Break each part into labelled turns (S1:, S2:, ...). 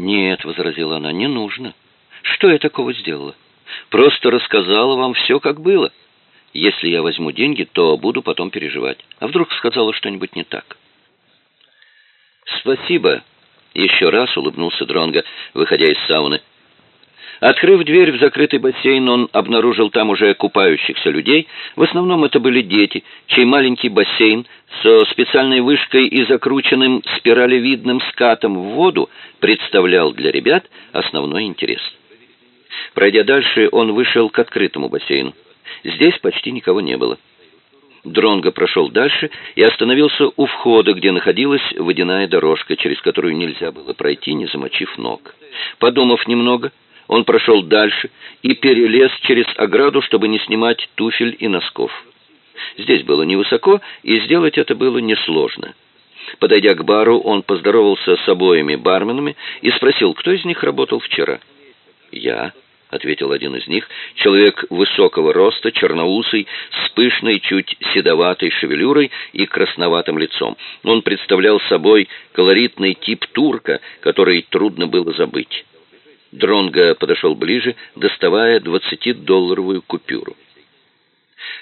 S1: «Нет», — возразила она, — «не нужно. Что я такого сделала? Просто рассказала вам все, как было. Если я возьму деньги, то буду потом переживать. А вдруг сказала что-нибудь не так?» «Спасибо», — еще раз улыбнулся Дронго, выходя из сауны. Открыв дверь в закрытый бассейн, он обнаружил там уже купающихся людей. В основном это были дети, чей маленький бассейн со специальной вышкой и закрученным спиралевидным скатом в воду представлял для ребят основной интерес. Пройдя дальше, он вышел к открытому бассейну. Здесь почти никого не было. Дронго прошел дальше и остановился у входа, где находилась водяная дорожка, через которую нельзя было пройти, не замочив ног. Подумав немного, он прошел дальше и перелез через ограду, чтобы не снимать туфель и носков. Здесь было невысоко, и сделать это было несложно. Подойдя к бару, он поздоровался с обоими барменами и спросил, кто из них работал вчера. «Я», — ответил один из них, человек высокого роста, черноусый, с пышной, чуть седоватой шевелюрой и красноватым лицом. Он представлял собой колоритный тип турка, который трудно было забыть. Дронго подошел ближе, доставая двадцатидолларовую купюру.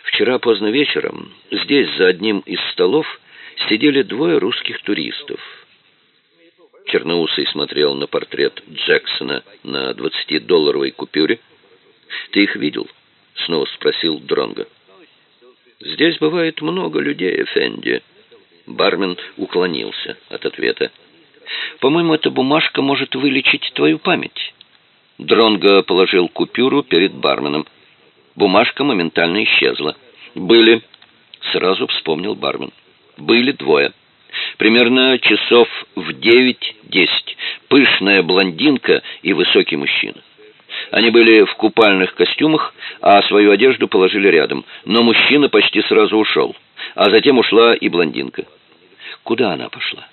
S1: Вчера поздно вечером здесь, за одним из столов, сидели двое русских туристов. Черноусый смотрел на портрет Джексона на двадцатидолларовой купюре. «Ты их видел?» — снова спросил Дронго. «Здесь бывает много людей, Эфенди». Бармен уклонился от ответа. «По-моему, эта бумажка может вылечить твою память». Дронго положил купюру перед барменом. Бумажка моментально исчезла. «Были», — сразу вспомнил бармен. «Были двое. Примерно часов в девять-десять. Пышная блондинка и высокий мужчина. Они были в купальных костюмах, а свою одежду положили рядом. Но мужчина почти сразу ушел. А затем ушла и блондинка. Куда она пошла?»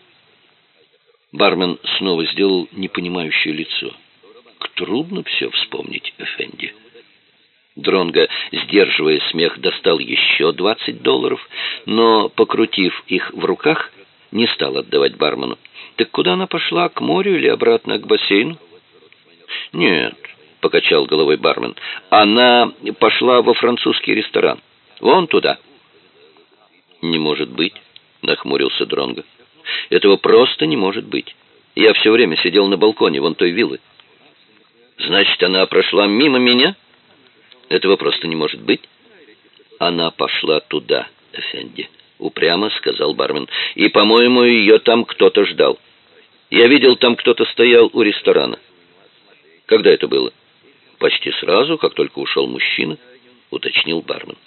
S1: Бармен снова сделал непонимающее лицо трудно все вспомнить, Эфенди». Дронго, сдерживая смех, достал еще двадцать долларов, но, покрутив их в руках, не стал отдавать бармену. «Так куда она пошла, к морю или обратно к бассейну?» «Нет», — покачал головой бармен, — «она пошла во французский ресторан. Вон туда». «Не может быть», — нахмурился Дронго. «Этого просто не может быть. Я все время сидел на балконе вон той виллы. Значит, она прошла мимо меня? Этого просто не может быть. Она пошла туда, Эфенди, упрямо сказал бармен. И, по-моему, ее там кто-то ждал. Я видел, там кто-то стоял у ресторана. Когда это было? Почти сразу, как только ушел мужчина, уточнил бармен.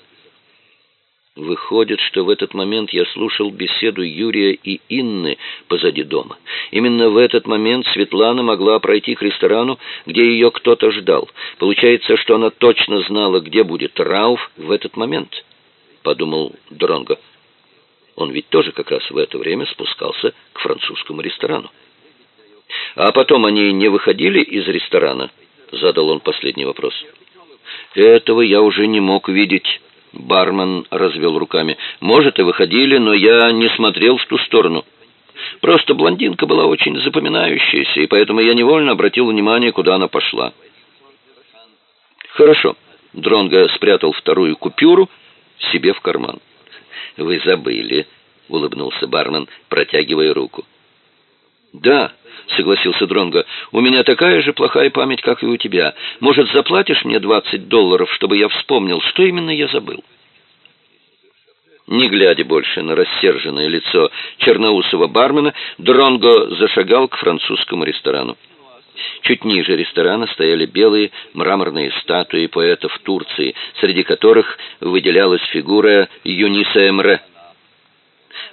S1: Выходит, что в этот момент я слушал беседу Юрия и Инны позади дома. Именно в этот момент Светлана могла пройти к ресторану, где ее кто-то ждал. Получается, что она точно знала, где будет Рауф в этот момент, подумал Дронго. Он ведь тоже как раз в это время спускался к французскому ресторану. А потом они не выходили из ресторана, задал он последний вопрос. Этого я уже не мог видеть. Бармен развел руками. «Может, и выходили, но я не смотрел в ту сторону. Просто блондинка была очень запоминающаяся, и поэтому я невольно обратил внимание, куда она пошла». «Хорошо». Дронго спрятал вторую купюру себе в карман. «Вы забыли», — улыбнулся бармен, протягивая руку. «Да», — согласился Дронго, — «у меня такая же плохая память, как и у тебя. Может, заплатишь мне двадцать долларов, чтобы я вспомнил, что именно я забыл?» Не глядя больше на рассерженное лицо черноусого бармена, Дронго зашагал к французскому ресторану. Чуть ниже ресторана стояли белые мраморные статуи поэтов Турции, среди которых выделялась фигура Юниса Эмре.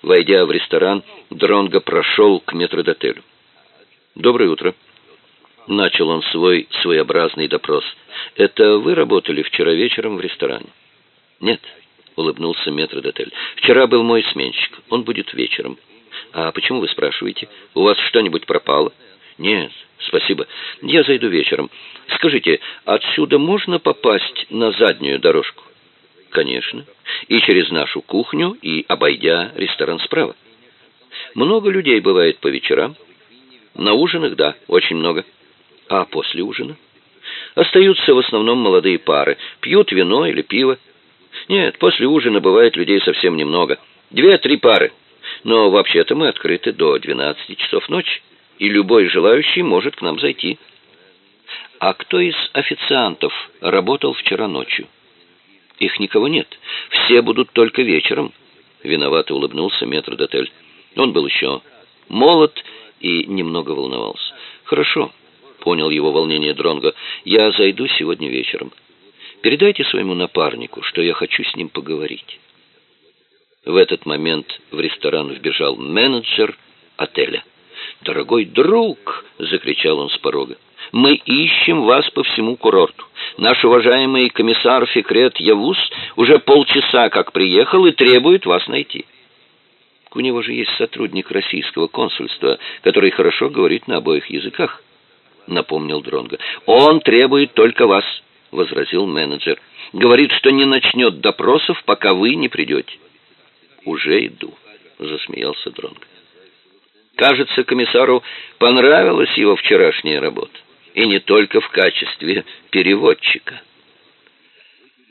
S1: Войдя в ресторан, Дронго прошел к метродотелю. «Доброе утро». Начал он свой своеобразный допрос. «Это вы работали вчера вечером в ресторане?» «Нет», — улыбнулся метродотель. «Вчера был мой сменщик. Он будет вечером». «А почему вы спрашиваете? У вас что-нибудь пропало?» «Нет, спасибо. Я зайду вечером. Скажите, отсюда можно попасть на заднюю дорожку?» «Конечно. И через нашу кухню, и обойдя ресторан справа». «Много людей бывает по вечерам?» На ужинах, да, очень много. А после ужина? Остаются в основном молодые пары, пьют вино или пиво. Нет, после ужина бывает людей совсем немного. Две-три пары. Но вообще-то мы открыты до 12 часов ночи, и любой желающий может к нам зайти. А кто из официантов работал вчера ночью? Их никого нет. Все будут только вечером. Виновато улыбнулся метрдотель. Он был еще молод и немного волновался. Хорошо, понял его волнение Дронго. Я зайду сегодня вечером. Передайте своему напарнику, что я хочу с ним поговорить. В этот момент в ресторан вбежал менеджер отеля. «Дорогой друг!» — закричал он с порога. «Мы ищем вас по всему курорту. Наш уважаемый комиссар Фикрет Явус уже полчаса как приехал и требует вас найти». У него же есть сотрудник российского консульства, который хорошо говорит на обоих языках, напомнил Дронга. Он требует только вас, возразил менеджер. Говорит, что не начнет допросов, пока вы не придете. Уже иду, засмеялся Дронга. Кажется, комиссару понравилась его вчерашняя работа, и не только в качестве переводчика.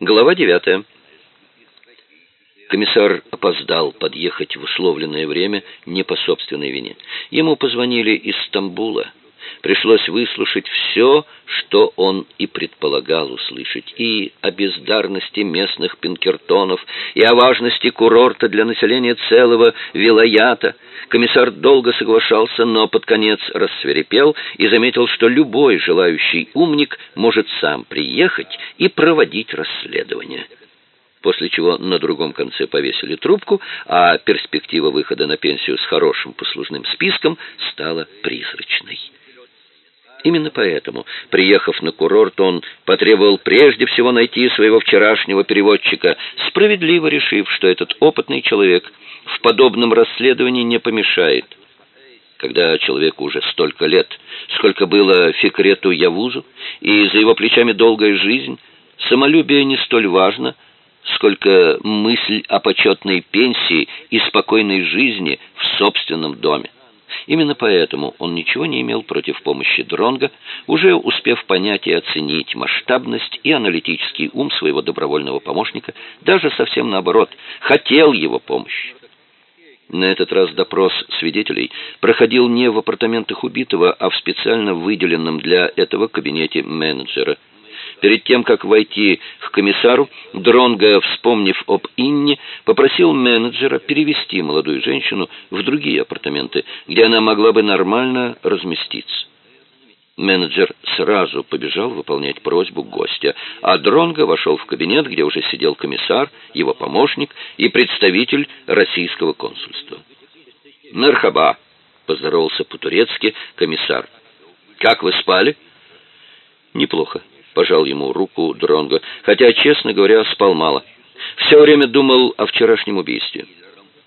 S1: Глава девятая. Комиссар опоздал подъехать в условленное время не по собственной вине. Ему позвонили из Стамбула. Пришлось выслушать все, что он и предполагал услышать, и о бездарности местных пинкертонов, и о важности курорта для населения целого Вилаята. Комиссар долго соглашался, но под конец рассверепел и заметил, что любой желающий умник может сам приехать и проводить расследование после чего на другом конце повесили трубку, а перспектива выхода на пенсию с хорошим послужным списком стала призрачной. Именно поэтому, приехав на курорт, он потребовал прежде всего найти своего вчерашнего переводчика, справедливо решив, что этот опытный человек в подобном расследовании не помешает. Когда человеку уже столько лет, сколько было Фикрету Явузу, и за его плечами долгая жизнь, самолюбие не столь важно, сколько мысль о почетной пенсии и спокойной жизни в собственном доме. Именно поэтому он ничего не имел против помощи Дронга, уже успев понять и оценить масштабность и аналитический ум своего добровольного помощника, даже совсем наоборот, хотел его помощи. На этот раз допрос свидетелей проходил не в апартаментах убитого, а в специально выделенном для этого кабинете менеджера – Перед тем, как войти к комиссару, Дронго, вспомнив об Инне, попросил менеджера перевести молодую женщину в другие апартаменты, где она могла бы нормально разместиться. Менеджер сразу побежал выполнять просьбу гостя, а Дронго вошел в кабинет, где уже сидел комиссар, его помощник и представитель российского консульства. «Мерхаба!» — поздоровался по-турецки комиссар. «Как вы спали?» «Неплохо», пожал ему руку Дронго, хотя, честно говоря, спал мало. Все время думал о вчерашнем убийстве.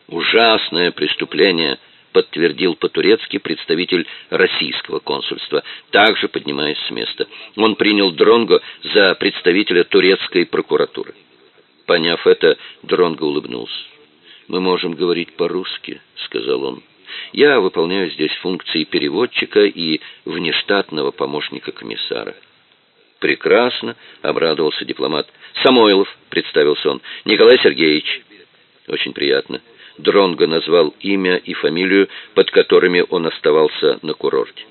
S1: Ужасное преступление, подтвердил по-турецки представитель российского консульства, также поднимаясь с места. Он принял Дронго за представителя турецкой прокуратуры. Поняв это, Дронго улыбнулся. «Мы можем говорить по-русски», — сказал он. «Я выполняю здесь функции переводчика и внештатного помощника комиссара». «Прекрасно», — обрадовался дипломат. «Самойлов», — представился он. «Николай Сергеевич». «Очень приятно». Дронго назвал имя и фамилию, под которыми он оставался на курорте.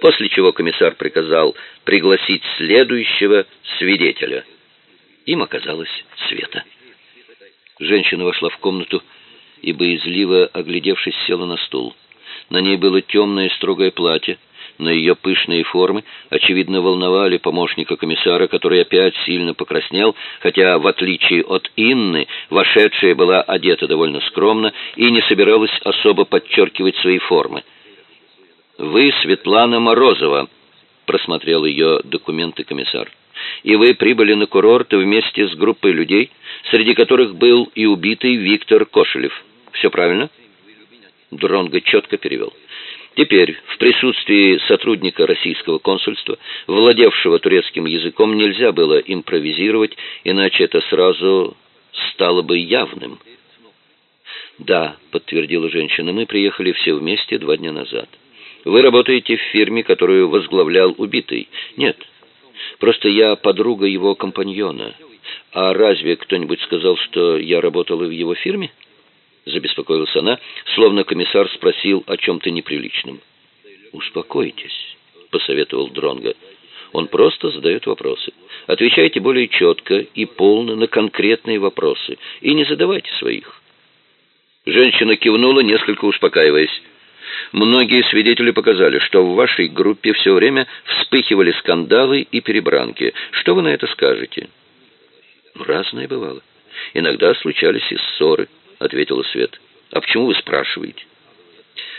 S1: После чего комиссар приказал пригласить следующего свидетеля. Им оказалась Света. Женщина вошла в комнату и, боязливо оглядевшись, села на стул. На ней было темное строгое платье, но ее пышные формы, очевидно, волновали помощника комиссара, который опять сильно покраснел, хотя, в отличие от Инны, вошедшая была одета довольно скромно и не собиралась особо подчеркивать свои формы. «Вы Светлана Морозова», — просмотрел ее документы комиссар. «И вы прибыли на курорт вместе с группой людей, среди которых был и убитый Виктор Кошелев. Все правильно?» Дронго четко перевел. Теперь, в присутствии сотрудника российского консульства, владевшего турецким языком, нельзя было импровизировать, иначе это сразу стало бы явным. «Да», — подтвердила женщина, — «мы приехали все вместе два дня назад. Вы работаете в фирме, которую возглавлял убитый? Нет. Просто я подруга его компаньона. А разве кто-нибудь сказал, что я работала в его фирме? Забеспокоилась она, словно комиссар спросил о чем-то неприличном. Успокойтесь, посоветовал Дронга. Он просто задает вопросы. Отвечайте более четко и полно на конкретные вопросы и не задавайте своих. Женщина кивнула, несколько успокаиваясь. Многие свидетели показали, что в вашей группе все время вспыхивали скандалы и перебранки. Что вы на это скажете? Разное бывало. Иногда случались и ссоры, ответила Свет. А почему вы спрашиваете?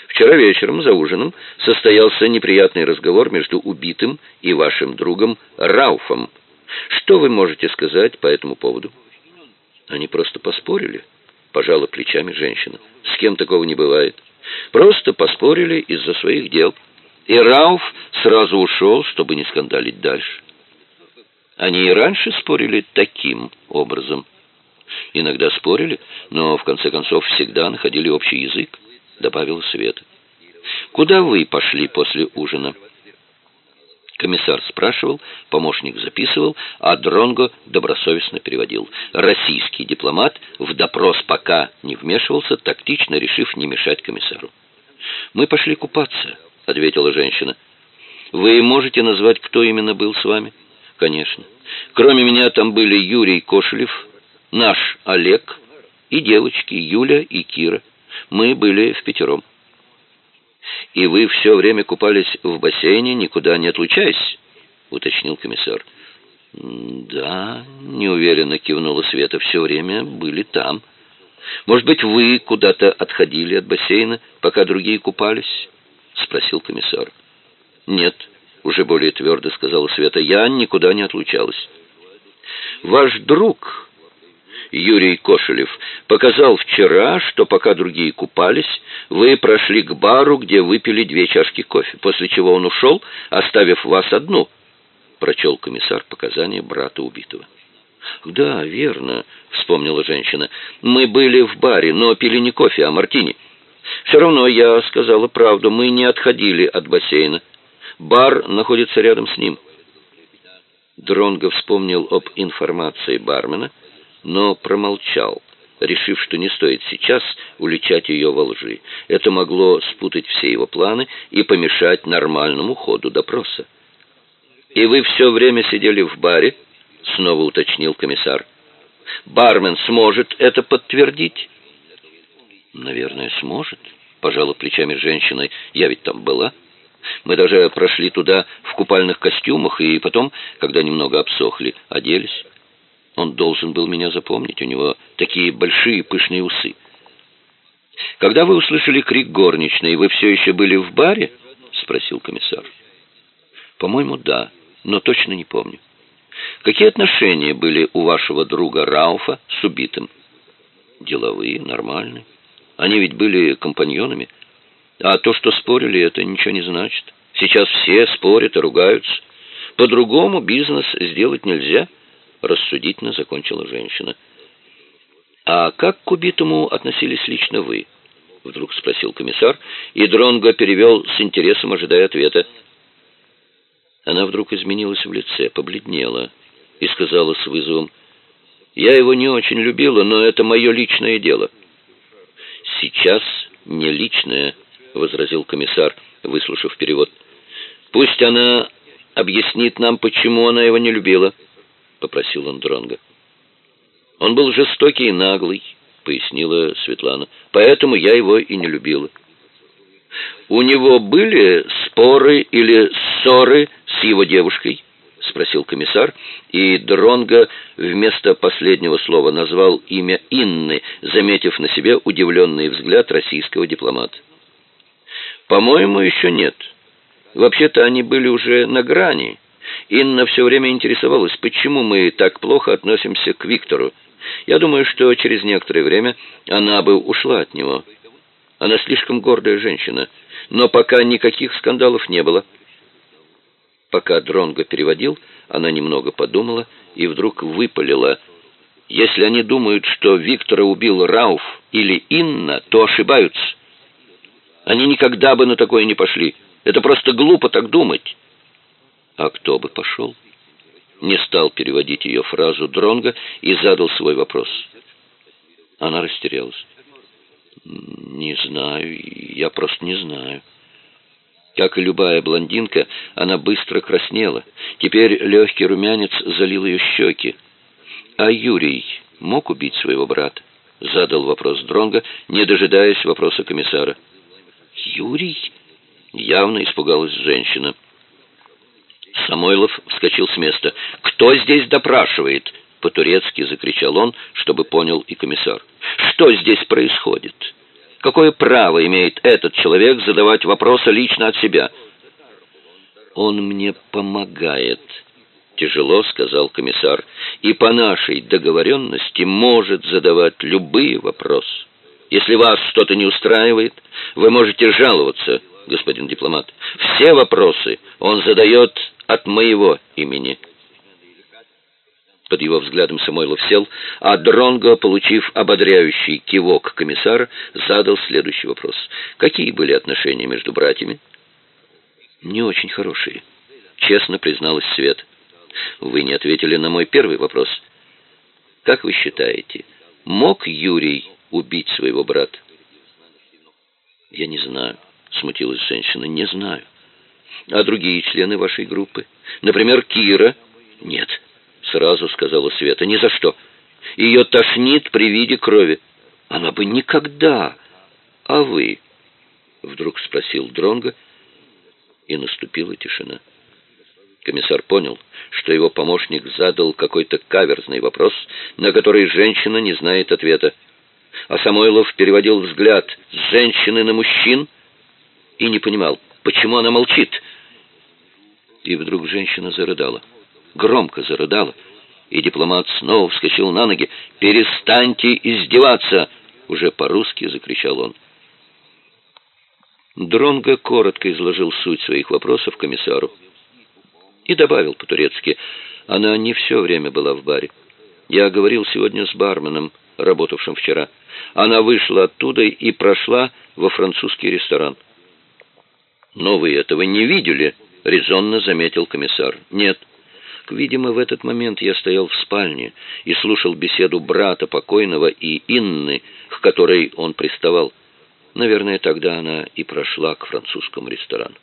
S1: Вчера вечером за ужином состоялся неприятный разговор между убитым и вашим другом Рауфом. Что вы можете сказать по этому поводу? Они просто поспорили, пожала плечами женщина. С кем такого не бывает. Просто поспорили из-за своих дел. И Рауф сразу ушел, чтобы не скандалить дальше. Они и раньше спорили таким образом. Иногда спорили, но в конце концов всегда находили общий язык, добавила Света. Куда вы пошли после ужина? Комиссар спрашивал, помощник записывал, а Дронго добросовестно переводил. Российский дипломат в допрос пока не вмешивался, тактично решив не мешать комиссару. «Мы пошли купаться», — ответила женщина. «Вы можете назвать, кто именно был с вами?» «Конечно. Кроме меня там были Юрий Кошелев, наш Олег и девочки Юля и Кира. Мы были в пятером». «И вы все время купались в бассейне, никуда не отлучаясь?» — уточнил комиссар. «Да», — неуверенно кивнула Света, — «все время были там». «Может быть, вы куда-то отходили от бассейна, пока другие купались?» — спросил комиссар. «Нет», — уже более твердо сказала Света, — «я никуда не отлучалась». «Ваш друг...» Юрий Кошелев показал вчера, что пока другие купались, вы прошли к бару, где выпили две чашки кофе, после чего он ушел, оставив вас одну, прочел комиссар показания брата убитого. «Да, верно», — вспомнила женщина. «Мы были в баре, но пили не кофе, а мартини. Все равно я сказала правду, мы не отходили от бассейна. Бар находится рядом с ним». Дронго вспомнил об информации бармена, но промолчал, решив, что не стоит сейчас уличать ее во лжи. Это могло спутать все его планы и помешать нормальному ходу допроса. «И вы все время сидели в баре?» — снова уточнил комиссар. «Бармен сможет это подтвердить?» «Наверное, сможет», — пожала плечами женщина. «Я ведь там была». Мы даже прошли туда в купальных костюмах, и потом, когда немного обсохли, оделись. Он должен был меня запомнить, у него такие большие пышные усы. «Когда вы услышали крик горничной, вы все еще были в баре?» — спросил комиссар. «По-моему, да, но точно не помню. Какие отношения были у вашего друга Рауфа с убитым?» «Деловые, нормальные. Они ведь были компаньонами. А то, что спорили, это ничего не значит. Сейчас все спорят и ругаются. По-другому бизнес сделать нельзя». — рассудительно закончила женщина. «А как к убитому относились лично вы?» — вдруг спросил комиссар, и Дронго перевел с интересом, ожидая ответа. Она вдруг изменилась в лице, побледнела и сказала с вызовом, «Я его не очень любила, но это мое личное дело». «Сейчас не личное», — возразил комиссар, выслушав перевод. «Пусть она объяснит нам, почему она его не любила». — попросил он Дронга. «Он был жестокий и наглый», — пояснила Светлана. «Поэтому я его и не любила». «У него были споры или ссоры с его девушкой?» — спросил комиссар, и Дронга вместо последнего слова назвал имя Инны, заметив на себе удивленный взгляд российского дипломата. «По-моему, еще нет. Вообще-то они были уже на грани». Инна все время интересовалась, почему мы так плохо относимся к Виктору. Я думаю, что через некоторое время она бы ушла от него. Она слишком гордая женщина, но пока никаких скандалов не было. Пока Дронго переводил, она немного подумала и вдруг выпалила. «Если они думают, что Виктора убил Рауф или Инна, то ошибаются. Они никогда бы на такое не пошли. Это просто глупо так думать. А кто бы пошел? Не стал переводить ее фразу Дронга и задал свой вопрос. Она растерялась. «Не знаю, я просто не знаю». Как и любая блондинка, она быстро краснела. Теперь легкий румянец залил ее щеки. «А Юрий мог убить своего брата?» — задал вопрос Дронга, не дожидаясь вопроса комиссара. «Юрий?» — явно испугалась женщина. Самойлов вскочил с места. «Кто здесь допрашивает?» — по-турецки закричал он, чтобы понял и комиссар. «Что здесь происходит? Какое право имеет этот человек задавать вопросы лично от себя?» «Он мне помогает», — тяжело сказал комиссар, «и по нашей договоренности может задавать любые вопросы. Если вас что-то не устраивает, вы можете жаловаться, господин дипломат. Все вопросы он задает от моего имени». Под его взглядом Самойлов сел, а Дронго, получив ободряющий кивок комиссара, задал следующий вопрос. «Какие были отношения между братьями?» «Не очень хорошие», — честно призналась Свет. «Вы не ответили на мой первый вопрос. Как вы считаете, мог Юрий убить своего брата?» «Я не знаю», — смутилась женщина, — «не знаю». А другие члены вашей группы? Например, Кира? Нет, сразу сказала Света, ни за что. Ее тошнит при виде крови. Она бы никогда. А вы? Вдруг спросил Дронга, и наступила тишина. Комиссар понял, что его помощник задал какой-то каверзный вопрос, на который женщина не знает ответа. А Самойлов переводил взгляд с женщины на мужчин и не понимал, почему она молчит. И вдруг женщина зарыдала. Громко зарыдала. И дипломат снова вскочил на ноги. «Перестаньте издеваться!» Уже по-русски закричал он. Дронго коротко изложил суть своих вопросов комиссару. И добавил по-турецки, она не все время была в баре. Я говорил сегодня с барменом, работавшим вчера. Она вышла оттуда и прошла во французский ресторан. «Но вы этого не видели», — резонно заметил комиссар. «Нет». Видимо, в этот момент я стоял в спальне и слушал беседу брата покойного и Инны, к которой он приставал. Наверное, тогда она и прошла к французскому ресторану.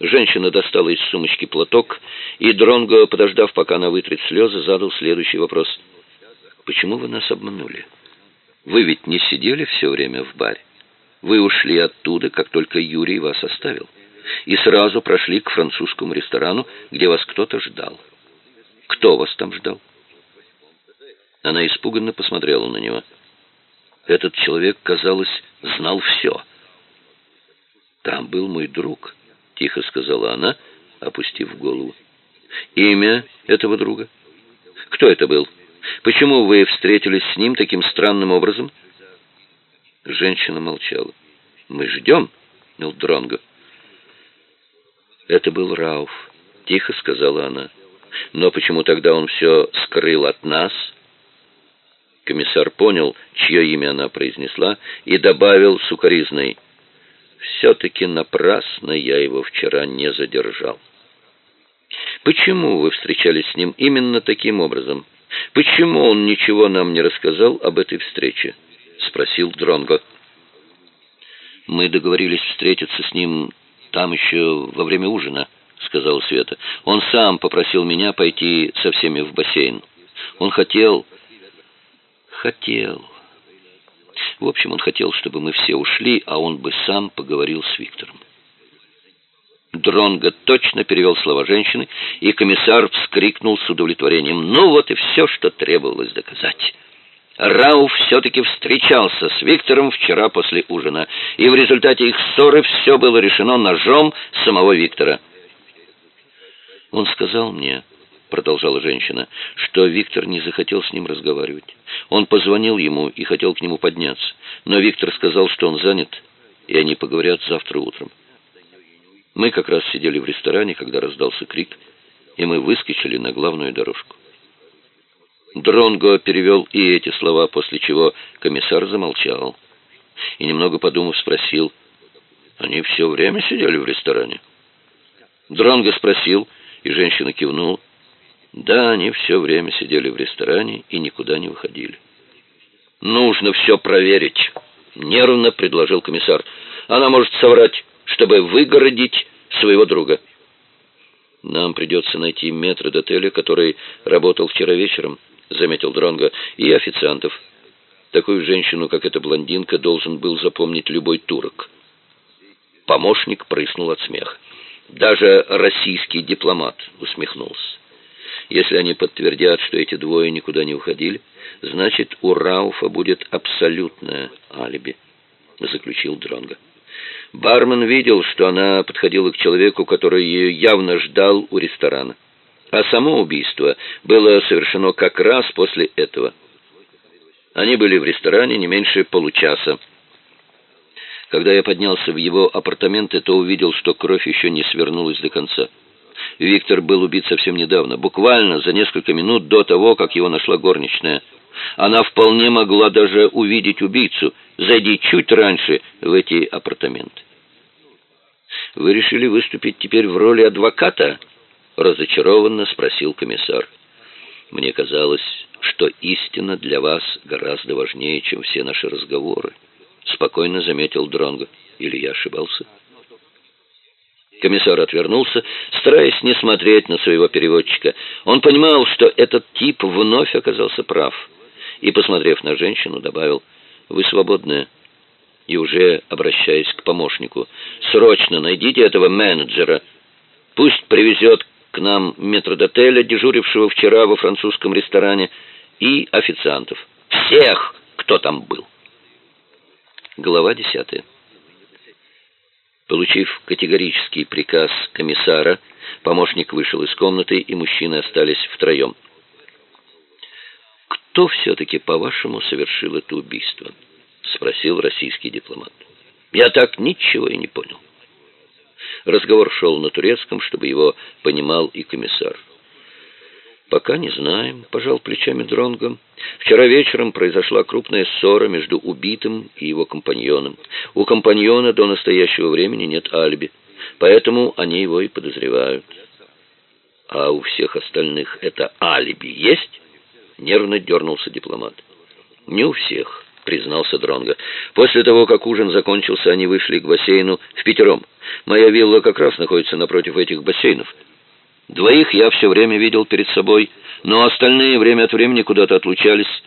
S1: Женщина достала из сумочки платок, и Дронго, подождав, пока она вытрет слезы, задал следующий вопрос. «Почему вы нас обманули? Вы ведь не сидели все время в баре?» Вы ушли оттуда, как только Юрий вас оставил, и сразу прошли к французскому ресторану, где вас кто-то ждал. Кто вас там ждал? Она испуганно посмотрела на него. Этот человек, казалось, знал все. «Там был мой друг», — тихо сказала она, опустив голову. «Имя этого друга? Кто это был? Почему вы встретились с ним таким странным образом?» Женщина молчала. «Мы ждем, Милдронго». «Это был Рауф», — тихо сказала она. «Но почему тогда он все скрыл от нас?» Комиссар понял, чье имя она произнесла, и добавил сукоризной. «Все-таки напрасно я его вчера не задержал». «Почему вы встречались с ним именно таким образом? Почему он ничего нам не рассказал об этой встрече?» спросил Дронго. Мы договорились встретиться с ним там еще во время ужина, сказала Света. Он сам попросил меня пойти со всеми в бассейн. Он хотел хотел. В общем, он хотел, чтобы мы все ушли, а он бы сам поговорил с Виктором. Дронго точно перевел слова женщины, и комиссар вскрикнул с удовлетворением. «Ну вот и все, что требовалось доказать». Рауф все-таки встречался с Виктором вчера после ужина, и в результате их ссоры все было решено ножом самого Виктора. «Он сказал мне, — продолжала женщина, — что Виктор не захотел с ним разговаривать. Он позвонил ему и хотел к нему подняться, но Виктор сказал, что он занят, и они поговорят завтра утром. Мы как раз сидели в ресторане, когда раздался крик, и мы выскочили на главную дорожку. Дронго перевел и эти слова, после чего комиссар замолчал и, немного подумав, спросил, Они все время сидели в ресторане. Дронго спросил, и женщина кивнула. Да, они все время сидели в ресторане и никуда не выходили. «Нужно все проверить», — нервно предложил комиссар. «Она может соврать, чтобы выгородить своего друга». «Нам придется найти метрдотеля, который работал вчера вечером», — заметил Дронго, — «и официантов. Такую женщину, как эта блондинка, должен был запомнить любой турок». Помощник прыснул от смеха. Даже российский дипломат усмехнулся. Если они подтвердят, что эти двое никуда не уходили, значит, у Рауфа будет абсолютное алиби, заключил Дронго. Бармен видел, что она подходила к человеку, который ее явно ждал у ресторана. А само убийство было совершено как раз после этого. Они были в ресторане не меньше получаса. Когда я поднялся в его апартаменты, то увидел, что кровь еще не свернулась до конца. Виктор был убит совсем недавно, буквально за несколько минут до того, как его нашла горничная. Она вполне могла даже увидеть убийцу, зайди чуть раньше в эти апартаменты. «Вы решили выступить теперь в роли адвоката?» — разочарованно спросил комиссар. «Мне казалось, что истина для вас гораздо важнее, чем все наши разговоры», — спокойно заметил Дронго. «Или я ошибался?» Комиссар отвернулся, стараясь не смотреть на своего переводчика. Он понимал, что этот тип вновь оказался прав. И, посмотрев на женщину, добавил, «Вы свободная». И уже, обращаясь к помощнику, «Срочно найдите этого менеджера. Пусть привезет к нам метродотеля, дежурившего вчера во французском ресторане, и официантов. Всех, кто там был». Глава десятая. Получив категорический приказ комиссара, помощник вышел из комнаты, и мужчины остались втроем. «Кто все-таки, по-вашему, совершил это убийство?» — спросил российский дипломат. «Я так ничего и не понял». Разговор шел на турецком, чтобы его понимал и комиссар. «Пока не знаем», — пожал плечами Дронго. «Вчера вечером произошла крупная ссора между убитым и его компаньоном. У компаньона до настоящего времени нет алиби, поэтому они его и подозревают». «А у всех остальных это алиби есть?» — нервно дернулся дипломат. «Не у всех», — признался Дронго. «После того, как ужин закончился, они вышли к бассейну в пятером. Моя вилла как раз находится напротив этих бассейнов». Двоих я все время видел перед собой, но остальные время от времени куда-то отлучались.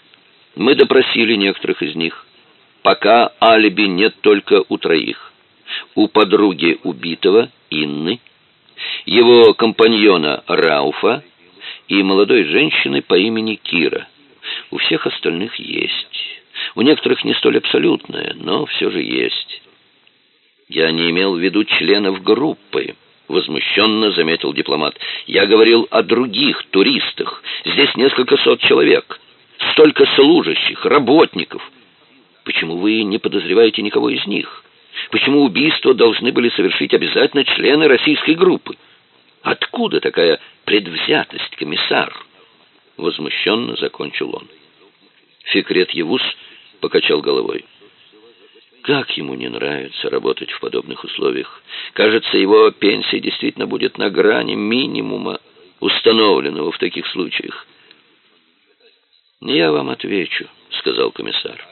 S1: Мы допросили некоторых из них. Пока алиби нет только у троих. У подруги убитого, Инны, его компаньона Рауфа и молодой женщины по имени Кира. У всех остальных есть. У некоторых не столь абсолютное, но все же есть. Я не имел в виду членов группы возмущенно заметил дипломат. «Я говорил о других туристах. Здесь несколько сот человек. Столько служащих, работников. Почему вы не подозреваете никого из них? Почему убийство должны были совершить обязательно члены российской группы? Откуда такая предвзятость, комиссар?» Возмущенно закончил он. Фикрет Евус покачал головой. Как ему не нравится работать в подобных условиях. Кажется, его пенсия действительно будет на грани минимума, установленного в таких случаях. «Я вам отвечу», — сказал комиссар.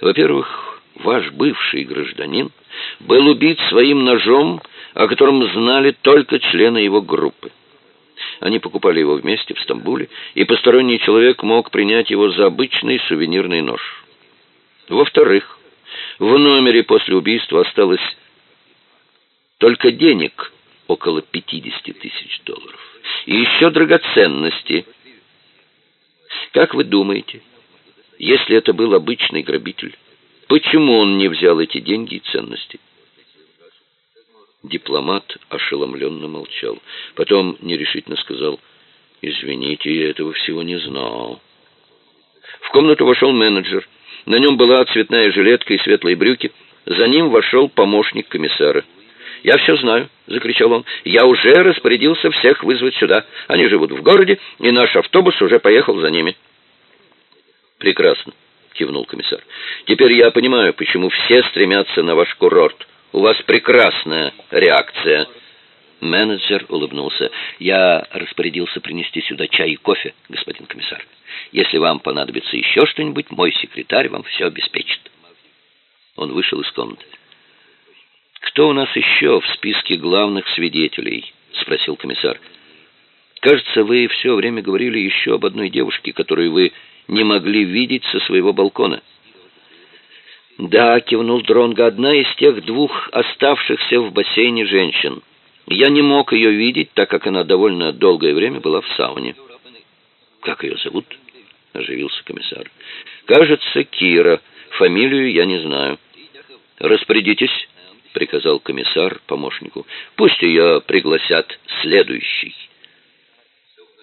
S1: «Во-первых, ваш бывший гражданин был убит своим ножом, о котором знали только члены его группы. Они покупали его вместе в Стамбуле, и посторонний человек мог принять его за обычный сувенирный нож. Во-вторых, в номере после убийства осталось только денег около 50 тысяч долларов. И еще драгоценности. Как вы думаете, если это был обычный грабитель, почему он не взял эти деньги и ценности? Дипломат ошеломленно молчал. Потом нерешительно сказал, «Извините, я этого всего не знал». В комнату вошел менеджер. На нем была цветная жилетка и светлые брюки. За ним вошел помощник комиссара. «Я все знаю», — закричал он. «Я уже распорядился всех вызвать сюда. Они живут в городе, и наш автобус уже поехал за ними». «Прекрасно», — кивнул комиссар. «Теперь я понимаю, почему все стремятся на ваш курорт. У вас прекрасная реакция». Менеджер улыбнулся. «Я распорядился принести сюда чай и кофе, господин комиссар. Если вам понадобится еще что-нибудь, мой секретарь вам все обеспечит». Он вышел из комнаты. «Кто у нас еще в списке главных свидетелей?» — спросил комиссар. «Кажется, вы все время говорили еще об одной девушке, которую вы не могли видеть со своего балкона». «Да», — кивнул Дронго, — «одна из тех двух оставшихся в бассейне женщин. Я не мог ее видеть, так как она довольно долгое время была в сауне». «Как ее зовут?» — оживился комиссар. «Кажется, Кира. Фамилию я не знаю». «Распорядитесь», — приказал комиссар помощнику. «Пусть ее пригласят следующий».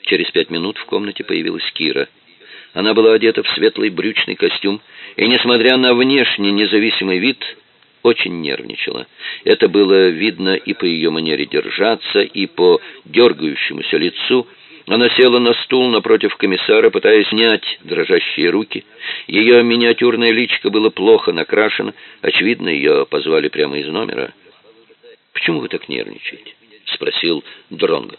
S1: Через пять минут в комнате появилась Кира. Она была одета в светлый брючный костюм и, несмотря на внешне независимый вид, очень нервничала. Это было видно и по ее манере держаться, и по дергающемуся лицу. Она села на стул напротив комиссара, пытаясь снять дрожащие руки. Ее миниатюрное личико было плохо накрашено. Очевидно, ее позвали прямо из номера. «Почему вы так нервничаете?» — спросил Дронго.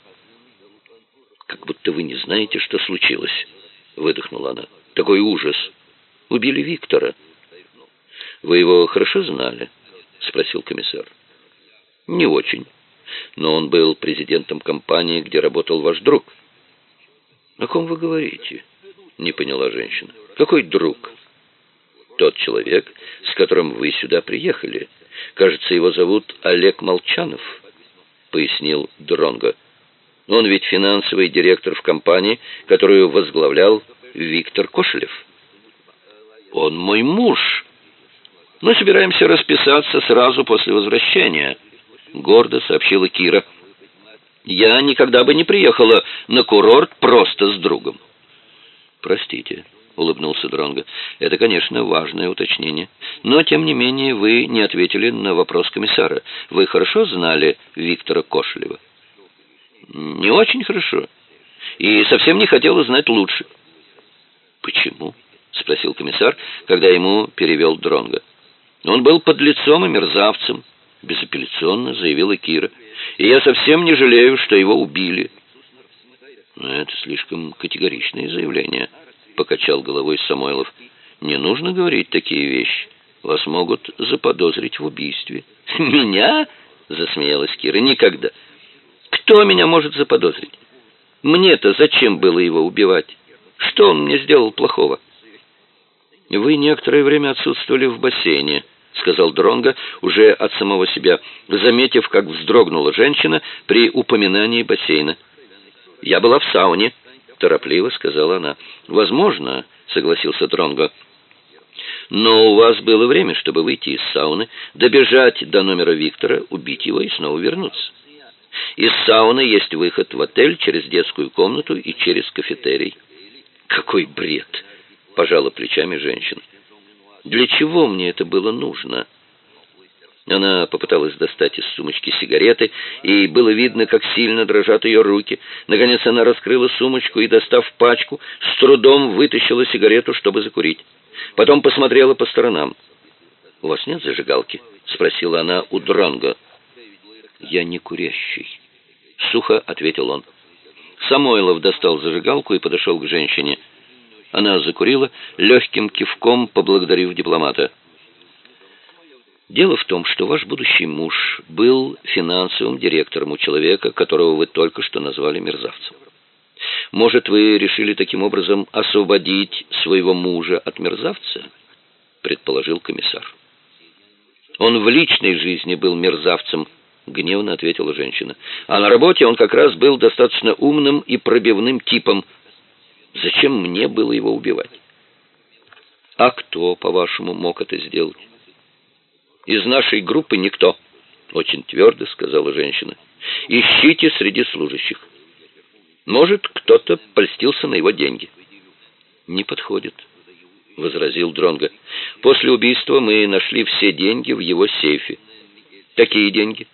S1: «Как будто вы не знаете, что случилось». — выдохнула она. «Такой ужас! Убили Виктора!» «Вы его хорошо знали?» — спросил комиссар. «Не очень. Но он был президентом компании, где работал ваш друг». «О ком вы говорите?» — не поняла женщина. «Какой друг?» «Тот человек, с которым вы сюда приехали. Кажется, его зовут Олег Молчанов», — пояснил Дронго. Он ведь финансовый директор в компании, которую возглавлял Виктор Кошелев. Он мой муж. Мы собираемся расписаться сразу после возвращения, гордо сообщила Кира. Я никогда бы не приехала на курорт просто с другом. Простите, улыбнулся Дронго. Это, конечно, важное уточнение, но тем не менее вы не ответили на вопрос комиссара. Вы хорошо знали Виктора Кошелева? Не очень хорошо. И совсем не хотела знать лучше. Почему? спросил комиссар, когда ему перевел Дронга. Он был подлецом и мерзавцем, безапелляционно заявила Кира. И я совсем не жалею, что его убили. Но это слишком категоричное заявление, покачал головой Самойлов. Не нужно говорить такие вещи. Вас могут заподозрить в убийстве. Меня? засмеялась Кира. Никогда. Кто меня может заподозрить? Мне-то зачем было его убивать? Что он мне сделал плохого? Вы некоторое время отсутствовали в бассейне, сказал Дронга уже от самого себя, заметив, как вздрогнула женщина при упоминании бассейна. Я была в сауне, торопливо сказала она. Возможно, согласился Дронга. Но у вас было время, чтобы выйти из сауны, добежать до номера Виктора, убить его и снова вернуться. Из сауны есть выход в отель через детскую комнату и через кафетерий. Какой бред, пожала плечами женщина. Для чего мне это было нужно? Она попыталась достать из сумочки сигареты, и было видно, как сильно дрожат ее руки. Наконец она раскрыла сумочку и, достав пачку, с трудом вытащила сигарету, чтобы закурить. Потом посмотрела по сторонам. «У вас нет зажигалки?» — спросила она у Дронга. «Я не курящий», — сухо ответил он. Самойлов достал зажигалку и подошел к женщине. Она закурила, легким кивком поблагодарив дипломата. «Дело в том, что ваш будущий муж был финансовым директором у человека, которого вы только что назвали мерзавцем. Может, вы решили таким образом освободить своего мужа от мерзавца?» — предположил комиссар. «Он в личной жизни был мерзавцем», — гневно ответила женщина. «А на работе он как раз был достаточно умным и пробивным типом. Зачем мне было его убивать?» «А кто, по-вашему, мог это сделать?» «Из нашей группы никто», — очень твердо сказала женщина. «Ищите среди служащих. Может, кто-то польстился на его деньги». «Не подходит», — возразил Дронго. «После убийства мы нашли все деньги в его сейфе». «Какие деньги?»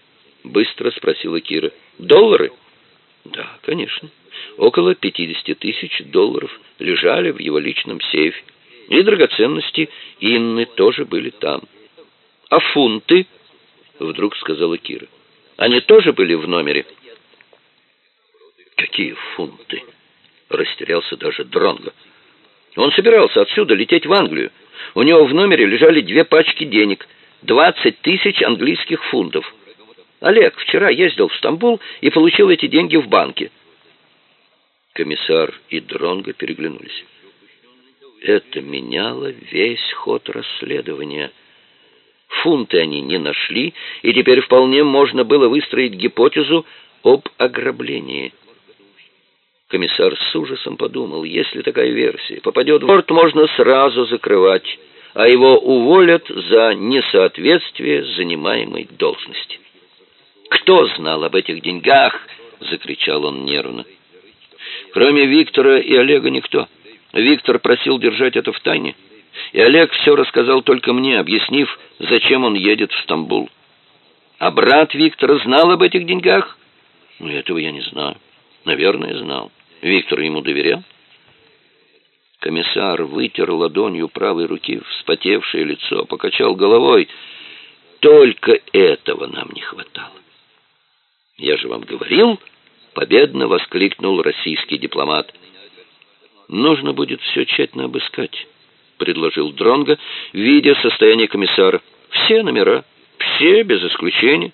S1: быстро спросила Кира. Доллары? Да, конечно. Около 50 тысяч долларов лежали в его личном сейфе. И драгоценности Инны тоже были там. А фунты? вдруг сказала Кира. Они тоже были в номере? Какие фунты? Растерялся даже Дронго. Он собирался отсюда лететь в Англию. У него в номере лежали две пачки денег, двадцать тысяч английских фунтов. Олег вчера ездил в Стамбул и получил эти деньги в банке. Комиссар и Дронго переглянулись. Это меняло весь ход расследования. Фунты они не нашли, и теперь вполне можно было выстроить гипотезу об ограблении. Комиссар с ужасом подумал, если такая версия попадет в борт, можно сразу закрывать, а его уволят за несоответствие занимаемой должности. «Кто знал об этих деньгах?» — закричал он нервно. «Кроме Виктора и Олега никто. Виктор просил держать это в тайне, и Олег все рассказал только мне, объяснив, зачем он едет в Стамбул. А брат Виктора знал об этих деньгах? Ну, этого я не знаю. Наверное, знал. Виктор ему доверял? Комиссар вытер ладонью правой руки вспотевшее лицо, покачал головой. Только этого нам не хватало. Я же вам говорил, победно воскликнул российский дипломат. Нужно будет все тщательно обыскать, предложил Дронга, видя состояние комиссара. Все номера, все без исключения.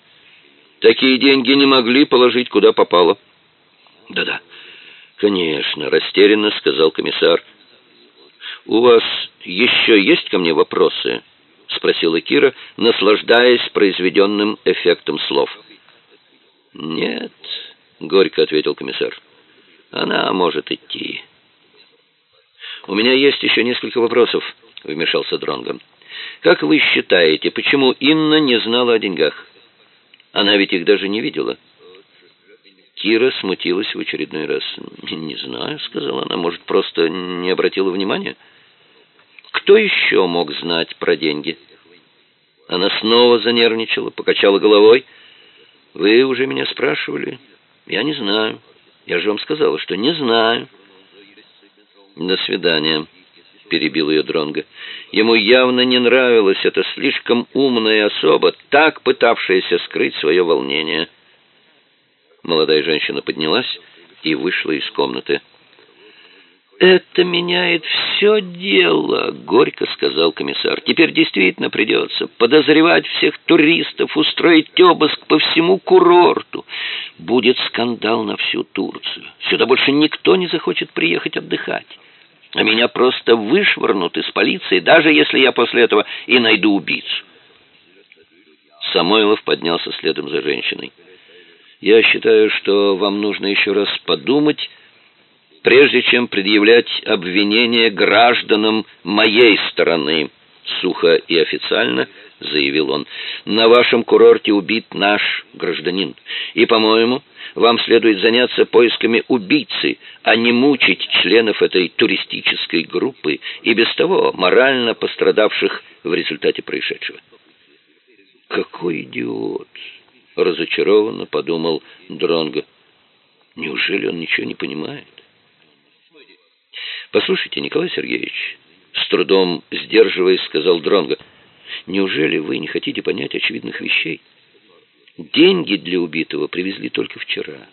S1: Такие деньги не могли положить куда попало. Да-да. «Конечно», — растерянно сказал комиссар. «У вас еще есть ко мне вопросы?» — спросила Кира, наслаждаясь произведенным эффектом слов. «Нет», — горько ответил комиссар. «Она может идти». «У меня есть еще несколько вопросов», — вмешался Дронгон. «Как вы считаете, почему Инна не знала о деньгах? Она ведь их даже не видела». Кира смутилась в очередной раз. «Не знаю», — сказала она, — «может, просто не обратила внимания?» «Кто еще мог знать про деньги?» Она снова занервничала, покачала головой. «Вы уже меня спрашивали?» «Я не знаю. Я же вам сказала, что не знаю». «До свидания», — перебил ее Дронго. Ему явно не нравилась эта слишком умная особа, так пытавшаяся скрыть свое волнение. Молодая женщина поднялась и вышла из комнаты. «Это меняет все дело», — горько сказал комиссар. «Теперь действительно придется подозревать всех туристов, устроить обыск по всему курорту. Будет скандал на всю Турцию. Сюда больше никто не захочет приехать отдыхать. А меня просто вышвырнут из полиции, даже если я после этого и найду убийцу». Самойлов поднялся следом за женщиной. Я считаю, что вам нужно еще раз подумать, прежде чем предъявлять обвинения гражданам моей стороны, сухо и официально заявил он. На вашем курорте убит наш гражданин, и, по-моему, вам следует заняться поисками убийцы, а не мучить членов этой туристической группы и без того морально пострадавших в результате происшедшего. Какой идиот! разочарованно подумал Дронго. Неужели он ничего не понимает? Послушайте, Николай Сергеевич, с трудом сдерживаясь, сказал Дронго. Неужели вы не хотите понять очевидных вещей? Деньги для убитого привезли только вчера.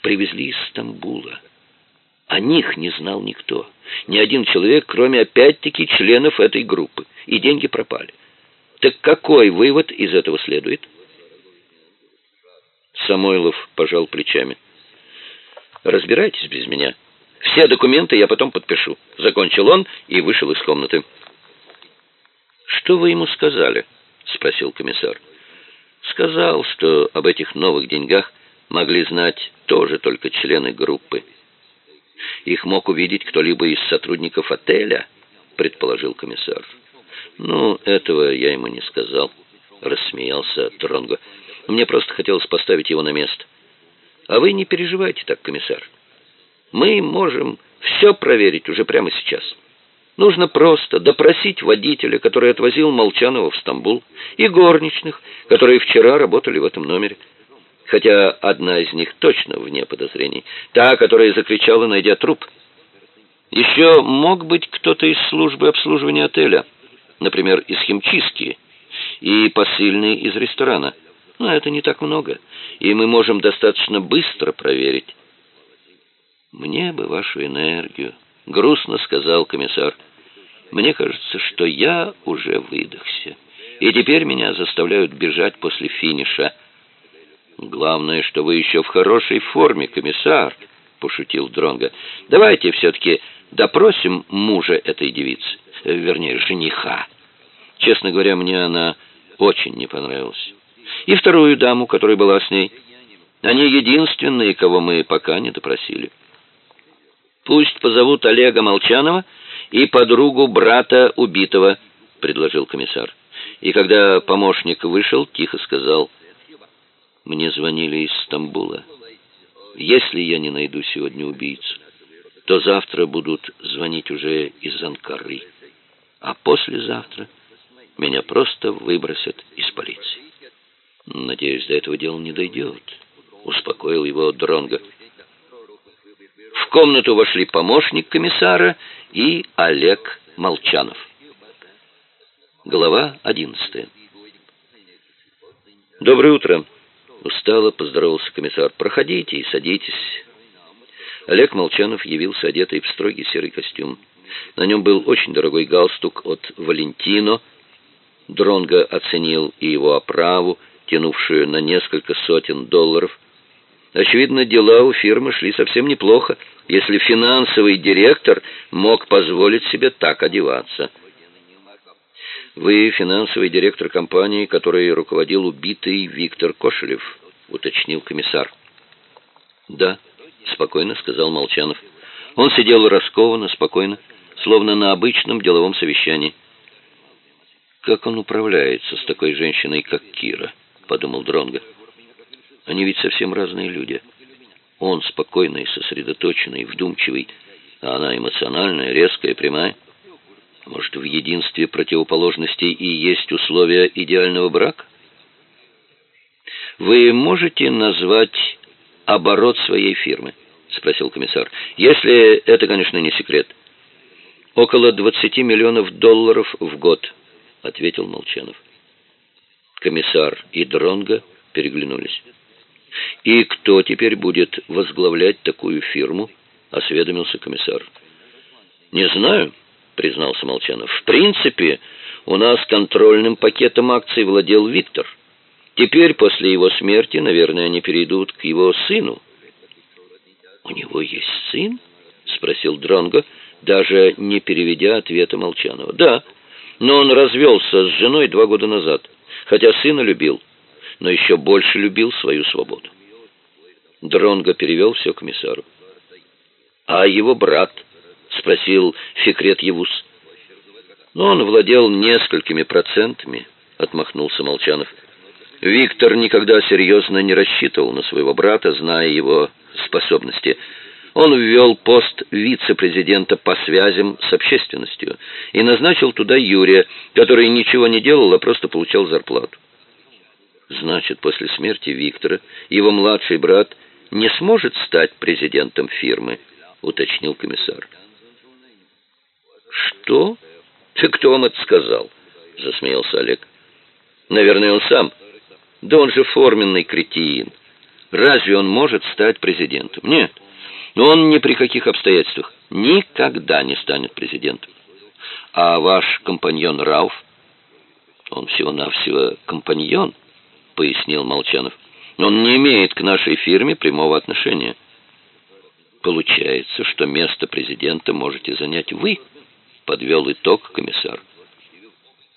S1: Привезли из Стамбула. О них не знал никто. Ни один человек, кроме опять-таки членов этой группы. И деньги пропали. Так какой вывод из этого следует? Самойлов пожал плечами. «Разбирайтесь без меня. Все документы я потом подпишу». Закончил он и вышел из комнаты. «Что вы ему сказали?» — спросил комиссар. «Сказал, что об этих новых деньгах могли знать тоже только члены группы. Их мог увидеть кто-либо из сотрудников отеля», — предположил комиссар. «Ну, этого я ему не сказал», — рассмеялся Тронго. Мне просто хотелось поставить его на место. А вы не переживайте так, комиссар. Мы можем все проверить уже прямо сейчас. Нужно просто допросить водителя, который отвозил Молчанова в Стамбул, и горничных, которые вчера работали в этом номере. Хотя одна из них точно вне подозрений. Та, которая закричала, найдя труп. Еще мог быть кто-то из службы обслуживания отеля, например, из химчистки, и посыльный из ресторана – Но это не так много, и мы можем достаточно быстро проверить. Мне бы вашу энергию, грустно сказал комиссар. Мне кажется, что я уже выдохся, и теперь меня заставляют бежать после финиша. Главное, что вы еще в хорошей форме, комиссар, пошутил Дронга. Давайте все таки допросим мужа этой девицы, э, вернее, жениха. Честно говоря, мне она очень не понравилась. И вторую даму, которая была с ней. Они единственные, кого мы пока не допросили. Пусть позовут Олега Молчанова и подругу брата убитого, предложил комиссар. И когда помощник вышел, тихо сказал: "Мне звонили из Стамбула. Если я не найду сегодня убийцу, то завтра будут звонить уже из Анкары, а послезавтра меня просто выбросят из полиции. Надеюсь, до этого дела не дойдет», — успокоил его Дронго. Комнату вошли помощник комиссара и Олег Молчанов. Глава одиннадцатая. Доброе утро. Устало поздоровался комиссар. Проходите и садитесь. Олег Молчанов явился одетый в строгий серый костюм. На нем был очень дорогой галстук от Валентино. Дронго оценил и его оправу, тянувшую на несколько сотен долларов. Очевидно, дела у фирмы шли совсем неплохо, если финансовый директор мог позволить себе так одеваться. Вы финансовый директор компании, которой руководил убитый Виктор Кошелев, уточнил комиссар. Да, спокойно сказал Молчанов. Он сидел раскованно, спокойно, словно на обычном деловом совещании. Как он управляется с такой женщиной, как Кира, подумал Дронга. Они ведь совсем разные люди. Он спокойный, сосредоточенный, вдумчивый, а она эмоциональная, резкая, прямая. Может, в единстве противоположностей и есть условия идеального брака? Вы можете назвать оборот своей фирмы, спросил комиссар. Если это, конечно, не секрет. Около 20 миллионов долларов в год, ответил Молчанов. Комиссар и Дронга переглянулись. И кто теперь будет возглавлять такую фирму? осведомился комиссар. Не знаю, признался Молчанов. В принципе, у нас контрольным пакетом акций владел Виктор. Теперь после его смерти, наверное, они перейдут к его сыну. У него есть сын? спросил Дронго, даже не переведя ответа Молчанова. Да, но он развелся с женой два года назад, хотя сына любил, но еще больше любил свою свободу. Дронго перевел все комиссару. А его брат спросил Фикрет Евус. Но он владел несколькими процентами, отмахнулся Молчанов. Виктор никогда серьезно не рассчитывал на своего брата, зная его способности. Он ввел пост вице-президента по связям с общественностью и назначил туда Юрия, который ничего не делал, а просто получал зарплату. Значит, после смерти Виктора его младший брат не сможет стать президентом фирмы, уточнил комиссар. Что? Ты кто вам это сказал? засмеялся Олег. Наверное, он сам. Да он же форменный кретин. Разве он может стать президентом? Нет. Но он ни при каких обстоятельствах никогда не станет президентом. А ваш компаньон Рауф, он всего-навсего компаньон, пояснил Молчанов. Он не имеет к нашей фирме прямого отношения. Получается, что место президента можете занять вы, подвел итог комиссар.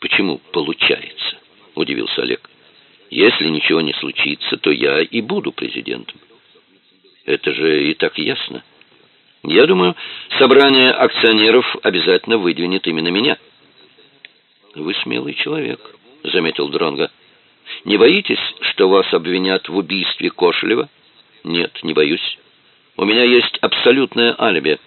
S1: Почему получается? удивился Олег. Если ничего не случится, то я и буду президентом. Это же и так ясно. Я думаю, собрание акционеров обязательно выдвинет именно меня. Вы смелый человек, заметил Дронга. Не боитесь, что вас обвинят в убийстве Кошелева? Нет, не боюсь. У меня есть абсолютное алиби.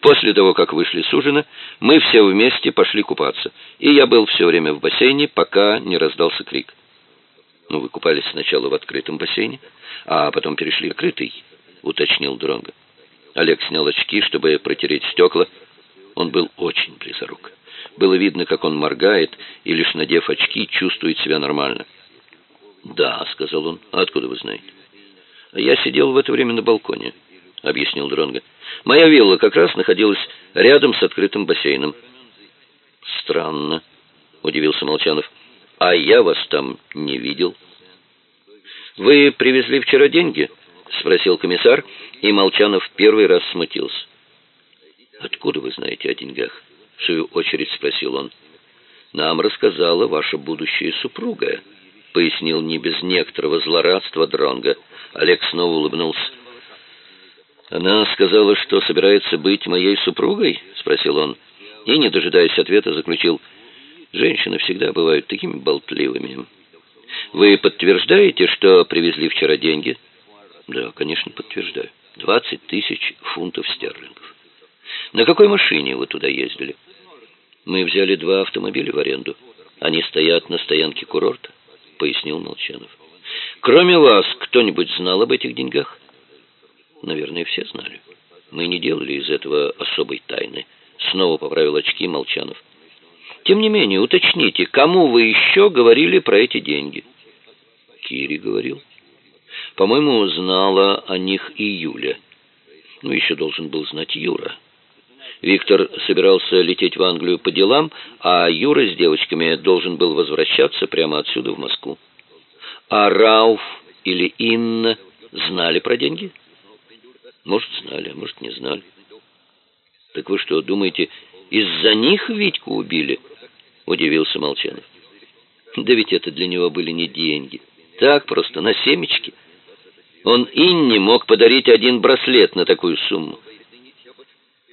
S1: После того, как вышли с ужина, мы все вместе пошли купаться, и я был все время в бассейне, пока не раздался крик. Ну, вы купались сначала в открытом бассейне, а потом перешли в открытый, уточнил Дронго. Олег снял очки, чтобы протереть стекла. Он был очень близорук. Было видно, как он моргает и лишь надев очки, чувствует себя нормально. «Да», — сказал он. «А откуда вы знаете?» «Я сидел в это время на балконе», — объяснил Дронго. «Моя вилла как раз находилась рядом с открытым бассейном». «Странно», — удивился Молчанов. «А я вас там не видел». «Вы привезли вчера деньги?» — спросил комиссар, и Молчанов первый раз смутился. «Откуда вы знаете о деньгах?» — в свою очередь спросил он. «Нам рассказала ваша будущая супруга», — пояснил не без некоторого злорадства Дронга. Олег снова улыбнулся. «Она сказала, что собирается быть моей супругой?» — спросил он. И, не дожидаясь ответа, заключил. «Женщины всегда бывают такими болтливыми». «Вы подтверждаете, что привезли вчера деньги?» «Да, конечно, подтверждаю. Двадцать тысяч фунтов стерлингов». «На какой машине вы туда ездили?» Мы взяли два автомобиля в аренду. Они стоят на стоянке курорта, пояснил Молчанов. Кроме вас, кто-нибудь знал об этих деньгах? Наверное, все знали. Мы не делали из этого особой тайны. Снова поправил очки Молчанов. Тем не менее, уточните, кому вы еще говорили про эти деньги? Кири говорил. По-моему, знала о них и Юля. Ну, еще должен был знать Юра. Виктор собирался лететь в Англию по делам, а Юра с девочками должен был возвращаться прямо отсюда в Москву. А Рауф или Инна знали про деньги? Может, знали, а может, не знали. Так вы что, думаете, из-за них Витьку убили? Удивился Молчанов. Да ведь это для него были не деньги. Так просто, на семечки. Он Инне мог подарить один браслет на такую сумму.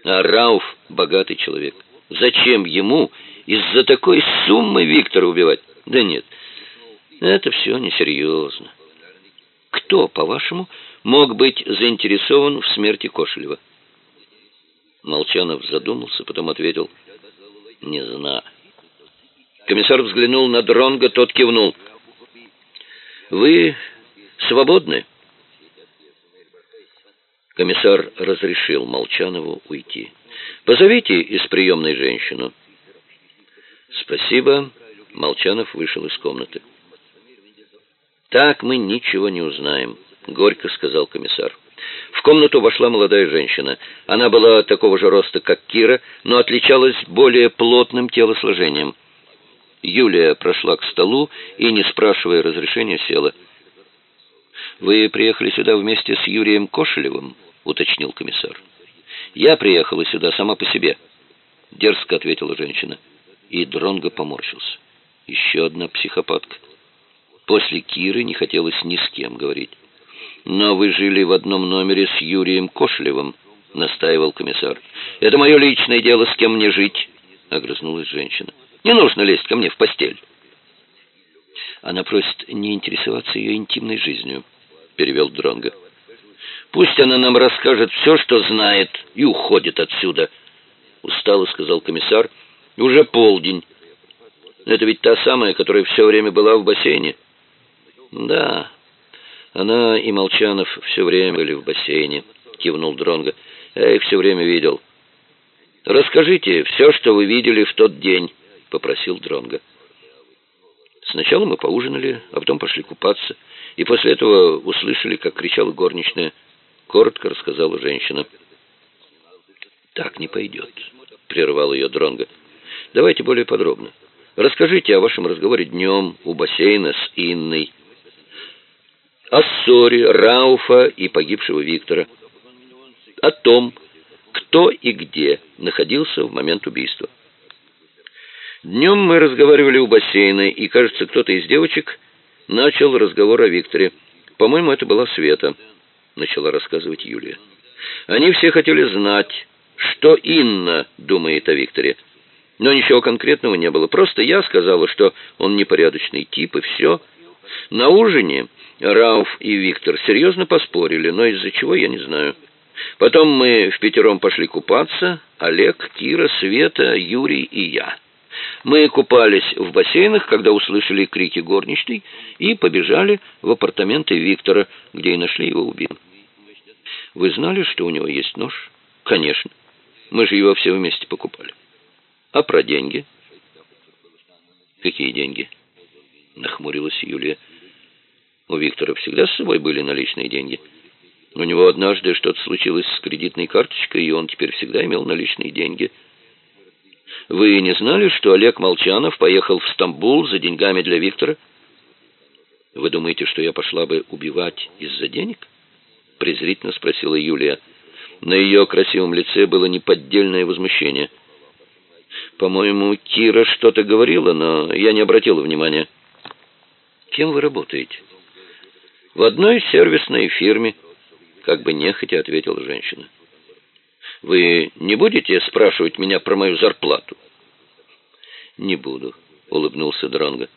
S1: А Рауф богатый человек. Зачем ему из-за такой суммы Виктора убивать? Да нет, это все несерьезно. Кто, по-вашему, мог быть заинтересован в смерти Кошелева? Молчанов задумался, потом ответил, не знаю. Комиссар взглянул на Дронга, тот кивнул. «Вы свободны?» Комиссар разрешил Молчанову уйти. «Позовите из приемной женщину». «Спасибо». Молчанов вышел из комнаты. «Так мы ничего не узнаем», — горько сказал комиссар. В комнату вошла молодая женщина. Она была такого же роста, как Кира, но отличалась более плотным телосложением. Юлия прошла к столу и, не спрашивая разрешения, села. «Вы приехали сюда вместе с Юрием Кошелевым?» Уточнил комиссар. «Я приехала сюда сама по себе», — дерзко ответила женщина. И Дронго поморщился. «Еще одна психопатка. После Киры не хотелось ни с кем говорить. Но вы жили в одном номере с Юрием Кошлевым», — настаивал комиссар. «Это мое личное дело, с кем мне жить», — огрызнулась женщина. «Не нужно лезть ко мне в постель». Она просит не интересоваться ее интимной жизнью, — перевел Дронго. Пусть она нам расскажет все, что знает, и уходит отсюда. Устало сказал комиссар. Уже полдень. Это ведь та самая, которая все время была в бассейне. Да, она и Молчанов все время были в бассейне, кивнул Дронго. Я их все время видел. Расскажите все, что вы видели в тот день, попросил Дронго. Сначала мы поужинали, а потом пошли купаться, и после этого услышали, как кричала горничная коротко рассказала женщина. Так не пойдет, прервал ее Дронго. Давайте более подробно. Расскажите о вашем разговоре днем у бассейна с Инной, о ссоре Рауфа и погибшего Виктора, о том, кто и где находился в момент убийства. Днем мы разговаривали у бассейна, и, кажется, кто-то из девочек начал разговор о Викторе. По-моему, это была Света начала рассказывать Юлия. Они все хотели знать, что Инна думает о Викторе. Но ничего конкретного не было. Просто я сказала, что он непорядочный тип, и все. На ужине Рауф и Виктор серьезно поспорили, но из-за чего я не знаю. Потом мы в пятером пошли купаться. Олег, Кира, Света, Юрий и я. Мы купались в бассейнах, когда услышали крики горничной, и побежали в апартаменты Виктора, где и нашли его убитым. Вы знали, что у него есть нож? Конечно. Мы же его все вместе покупали. А про деньги? Какие деньги? Нахмурилась Юлия. У Виктора всегда с собой были наличные деньги. У него однажды что-то случилось с кредитной карточкой, и он теперь всегда имел наличные деньги. Вы не знали, что Олег Молчанов поехал в Стамбул за деньгами для Виктора? Вы думаете, что я пошла бы убивать из-за денег? презрительно спросила Юлия. На ее красивом лице было неподдельное возмущение. По-моему, Кира что-то говорила, но я не обратила внимания. Кем вы работаете? В одной сервисной фирме, как бы нехотя ответила женщина. Вы не будете спрашивать меня про мою зарплату? Не буду, улыбнулся Дронго.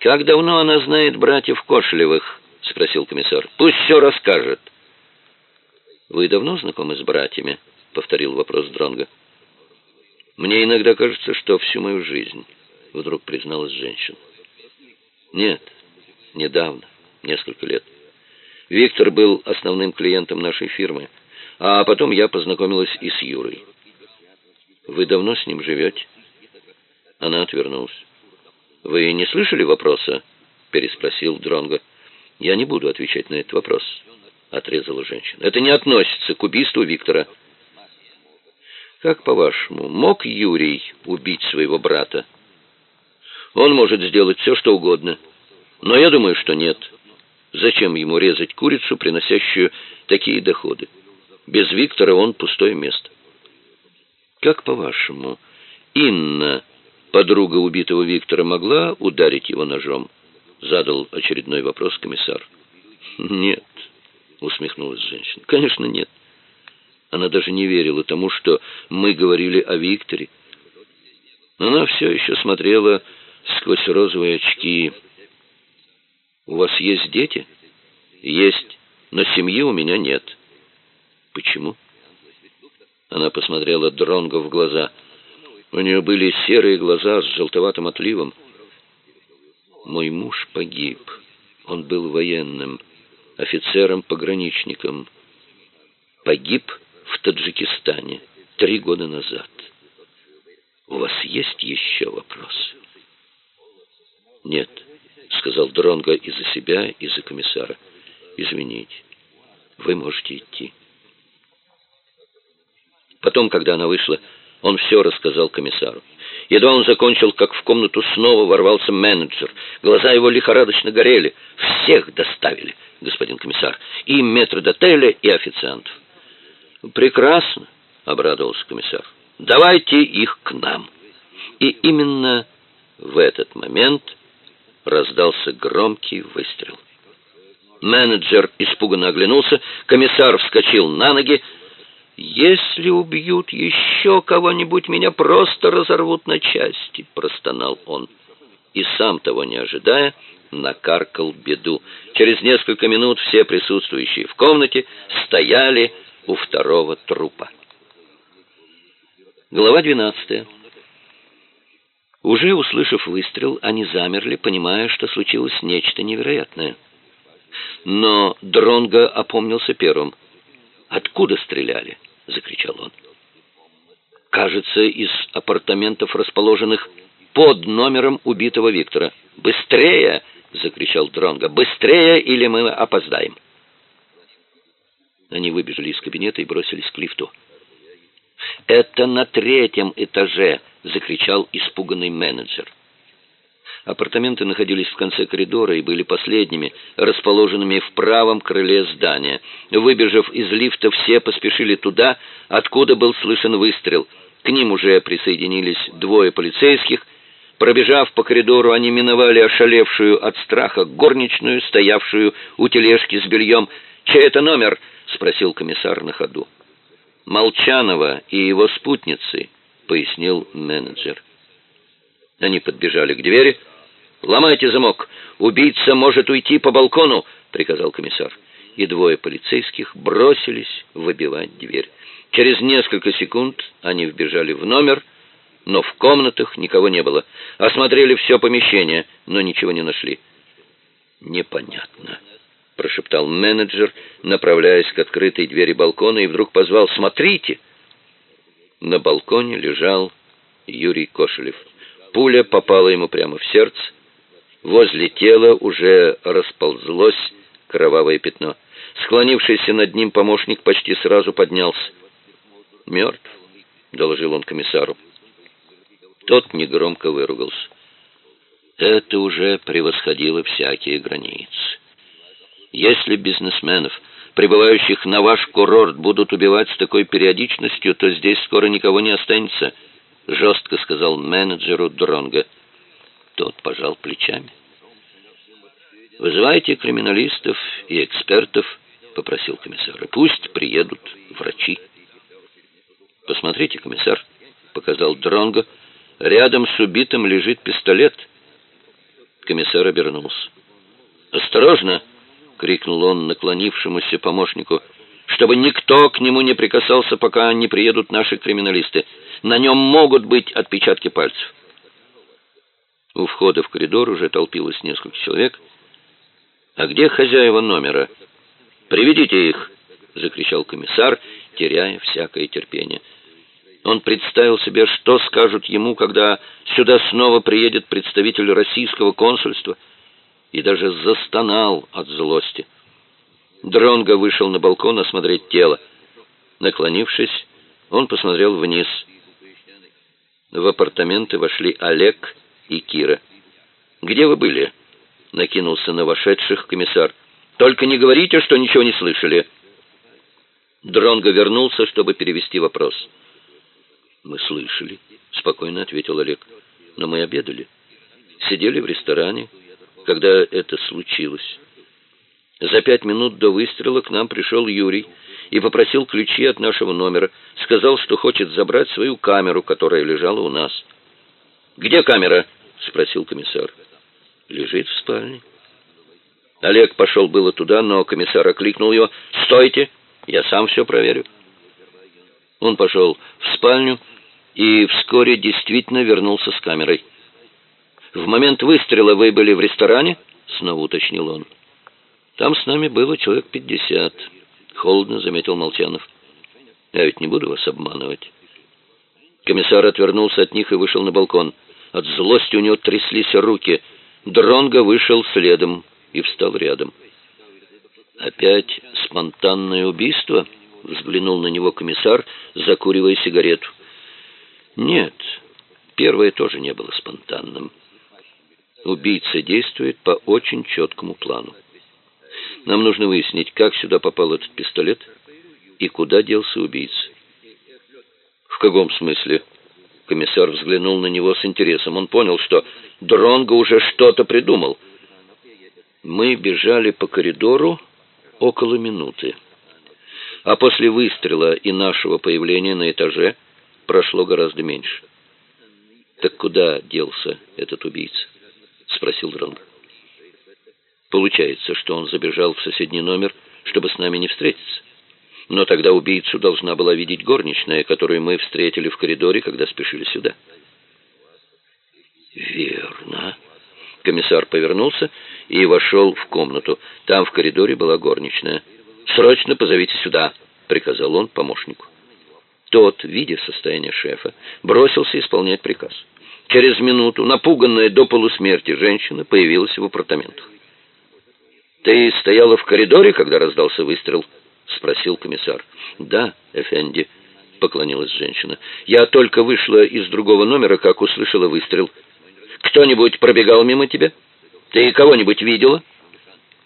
S1: Как давно она знает братьев Кошелевых? спросил комиссар. Пусть все расскажет. Вы давно знакомы с братьями? повторил вопрос Дронго. Мне иногда кажется, что всю мою жизнь, вдруг призналась женщина. Нет, недавно несколько лет. Виктор был основным клиентом нашей фирмы, а потом я познакомилась и с Юрой. Вы давно с ним живете?» Она отвернулась. «Вы не слышали вопроса?» — переспросил Дронго. «Я не буду отвечать на этот вопрос», — отрезала женщина. «Это не относится к убийству Виктора». «Как по-вашему, мог Юрий убить своего брата?» «Он может сделать все, что угодно, но я думаю, что нет». Зачем ему резать курицу, приносящую такие доходы? Без Виктора он пустое место. Как по-вашему, Инна, подруга убитого Виктора, могла ударить его ножом? Задал очередной вопрос комиссар. Нет, усмехнулась женщина. Конечно, нет. Она даже не верила тому, что мы говорили о Викторе. Она все еще смотрела сквозь розовые очки. У вас есть дети? Есть, но семьи у меня нет. Почему? Она посмотрела Дронго в глаза. У нее были серые глаза с желтоватым отливом. Мой муж погиб. Он был военным, офицером-пограничником. Погиб в Таджикистане три года назад. У вас есть еще вопросы? Нет сказал Дронго и за себя, и за комиссара. Извините. Вы можете идти. Потом, когда она вышла, он все рассказал комиссару. Едва он закончил, как в комнату снова ворвался менеджер. Глаза его лихорадочно горели. Всех доставили, господин комиссар. И метрдотеля, и официантов. Прекрасно, обрадовался комиссар. Давайте их к нам. И именно в этот момент раздался громкий выстрел. Менеджер испуганно оглянулся, комиссар вскочил на ноги. «Если убьют еще кого-нибудь, меня просто разорвут на части», — простонал он. И сам того не ожидая, накаркал беду. Через несколько минут все присутствующие в комнате стояли у второго трупа. Глава двенадцатая. Уже услышав выстрел, они замерли, понимая, что случилось нечто невероятное. Но Дронго опомнился первым. «Откуда стреляли?» — закричал он. «Кажется, из апартаментов, расположенных под номером убитого Виктора. Быстрее!» — закричал Дронго. «Быстрее, или мы опоздаем!» Они выбежали из кабинета и бросились к лифту. «Это на третьем этаже!» — закричал испуганный менеджер. Апартаменты находились в конце коридора и были последними, расположенными в правом крыле здания. Выбежав из лифта, все поспешили туда, откуда был слышен выстрел. К ним уже присоединились двое полицейских. Пробежав по коридору, они миновали ошалевшую от страха горничную, стоявшую у тележки с бельем. «Чей это номер?» — спросил комиссар на ходу. «Молчанова и его спутницы», — пояснил менеджер. Они подбежали к двери. «Ломайте замок! Убийца может уйти по балкону!» — приказал комиссар. И двое полицейских бросились выбивать дверь. Через несколько секунд они вбежали в номер, но в комнатах никого не было. Осмотрели все помещение, но ничего не нашли. «Непонятно», — прошептал менеджер, направляясь к открытой двери балкона, и вдруг позвал «Смотрите!» На балконе лежал Юрий Кошелев. Пуля попала ему прямо в сердце, Возле тела уже расползлось кровавое пятно. Склонившийся над ним помощник почти сразу поднялся. «Мертв», — доложил он комиссару. Тот негромко выругался. Это уже превосходило всякие границы. Если бизнесменов, прибывающих на ваш курорт, будут убивать с такой периодичностью, то здесь скоро никого не останется, жестко сказал менеджеру Дронга. Тот пожал плечами. «Вызывайте криминалистов и экспертов», — попросил комиссар. «Пусть приедут врачи». «Посмотрите, комиссар», — показал Дронго. «Рядом с убитым лежит пистолет». Комиссар обернулся. «Осторожно!» — крикнул он наклонившемуся помощнику. «Чтобы никто к нему не прикасался, пока не приедут наши криминалисты. На нем могут быть отпечатки пальцев». У входа в коридор уже толпилось несколько человек. «А где хозяева номера?» «Приведите их!» — закричал комиссар, теряя всякое терпение. Он представил себе, что скажут ему, когда сюда снова приедет представитель российского консульства, и даже застонал от злости. Дронго вышел на балкон осмотреть тело. Наклонившись, он посмотрел вниз. В апартаменты вошли Олег и Кира. «Где вы были?» — накинулся на вошедших комиссар. «Только не говорите, что ничего не слышали». Дронго вернулся, чтобы перевести вопрос. «Мы слышали», — спокойно ответил Олег. «Но мы обедали. Сидели в ресторане, когда это случилось. За пять минут до выстрела к нам пришел Юрий и попросил ключи от нашего номера. Сказал, что хочет забрать свою камеру, которая лежала у нас. «Где камера?» — спросил комиссар. «Лежит в спальне». Олег пошел было туда, но комиссар окликнул его. «Стойте! Я сам все проверю». Он пошел в спальню и вскоре действительно вернулся с камерой. «В момент выстрела вы были в ресторане?» — снова уточнил он. «Там с нами было человек пятьдесят», — холодно заметил Молчанов. «Я ведь не буду вас обманывать». Комиссар отвернулся от них и вышел на балкон. От злости у него тряслись руки. Дронго вышел следом и встал рядом. «Опять спонтанное убийство?» — взглянул на него комиссар, закуривая сигарету. Нет, первое тоже не было спонтанным. Убийца действует по очень четкому плану. Нам нужно выяснить, как сюда попал этот пистолет и куда делся убийца. Каком смысле? Комиссар взглянул на него с интересом. Он понял, что Дронго уже что-то придумал. Мы бежали по коридору около минуты. А после выстрела и нашего появления на этаже прошло гораздо меньше. «Так куда делся этот убийца?» — спросил Дронго. «Получается, что он забежал в соседний номер, чтобы с нами не встретиться. Но тогда убийцу должна была видеть горничная, которую мы встретили в коридоре, когда спешили сюда». «Верно». Комиссар повернулся и вошел в комнату. Там в коридоре была горничная. «Срочно позовите сюда», — приказал он помощнику. Тот, видя состояние шефа, бросился исполнять приказ. Через минуту, напуганная до полусмерти женщина появилась в апартаментах. «Ты стояла в коридоре, когда раздался выстрел?» — спросил комиссар. «Да, Эфенди», — поклонилась женщина. «Я только вышла из другого номера, как услышала выстрел. Кто-нибудь пробегал мимо тебя? Ты кого-нибудь видела?»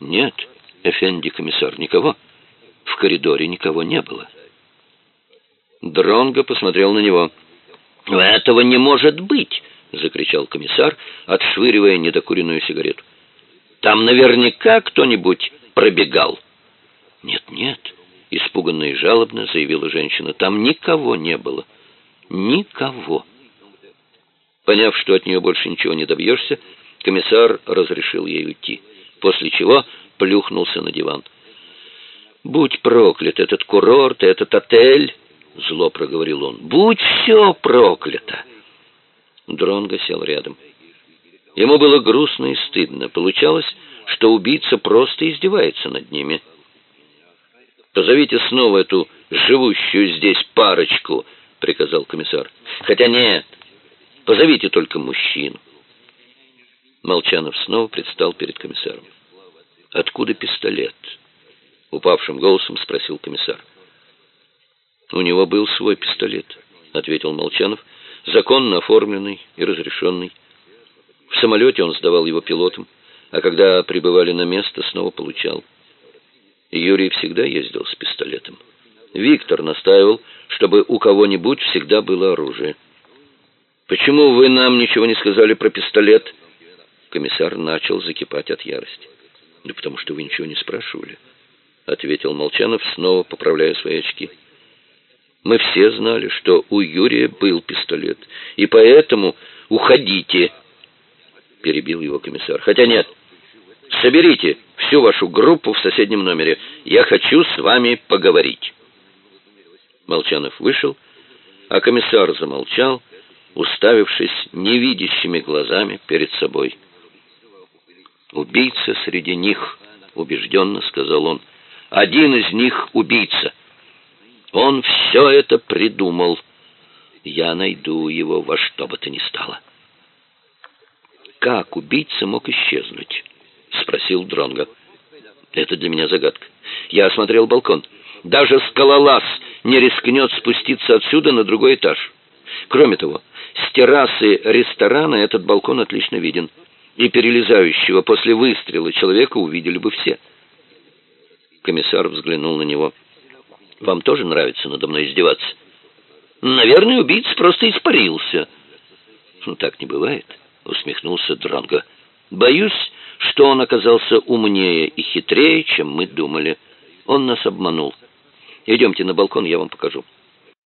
S1: «Нет, Эфенди, комиссар, никого. В коридоре никого не было». Дронго посмотрел на него. «Этого не может быть!» — закричал комиссар, отшвыривая недокуренную сигарету. «Там наверняка кто-нибудь пробегал». «Нет, нет», — испуганно и жалобно заявила женщина, — «там никого не было. Никого». Поняв, что от нее больше ничего не добьешься, комиссар разрешил ей уйти, после чего плюхнулся на диван. «Будь проклят этот курорт, этот отель!» — зло проговорил он. «Будь все проклято!» Дронго сел рядом. Ему было грустно и стыдно. Получалось, что убийца просто издевается над ними. «Позовите снова эту живущую здесь парочку», — приказал комиссар. «Хотя нет, позовите только мужчину». Молчанов снова предстал перед комиссаром. «Откуда пистолет?» — упавшим голосом спросил комиссар. «У него был свой пистолет», — ответил Молчанов, «законно оформленный и разрешенный. В самолете он сдавал его пилотам, а когда прибывали на место, снова получал. Юрий всегда ездил с пистолетом. Виктор настаивал, чтобы у кого-нибудь всегда было оружие. «Почему вы нам ничего не сказали про пистолет?» Комиссар начал закипать от ярости. «Да потому что вы ничего не спрашивали», — ответил Молчанов, снова поправляя свои очки. «Мы все знали, что у Юрия был пистолет, и поэтому уходите», — перебил его комиссар. «Хотя нет, соберите всю вашу группу в соседнем номере. Я хочу с вами поговорить». Молчанов вышел, а комиссар замолчал, уставившись невидящими глазами перед собой. «Убийца среди них», — убежденно сказал он. «Один из них убийца. Он все это придумал. Я найду его во что бы то ни стало». «Как убийца мог исчезнуть?» — спросил Дронго. «Это для меня загадка. Я осмотрел балкон. Даже скалолаз не рискнет спуститься отсюда на другой этаж. Кроме того, с террасы ресторана этот балкон отлично виден» и перелезающего после выстрела человека увидели бы все. Комиссар взглянул на него. «Вам тоже нравится надо мной издеваться?» «Наверное, убийца просто испарился». «Ну, так не бывает», — усмехнулся Дронго. «Боюсь, что он оказался умнее и хитрее, чем мы думали. Он нас обманул. Идемте на балкон, я вам покажу».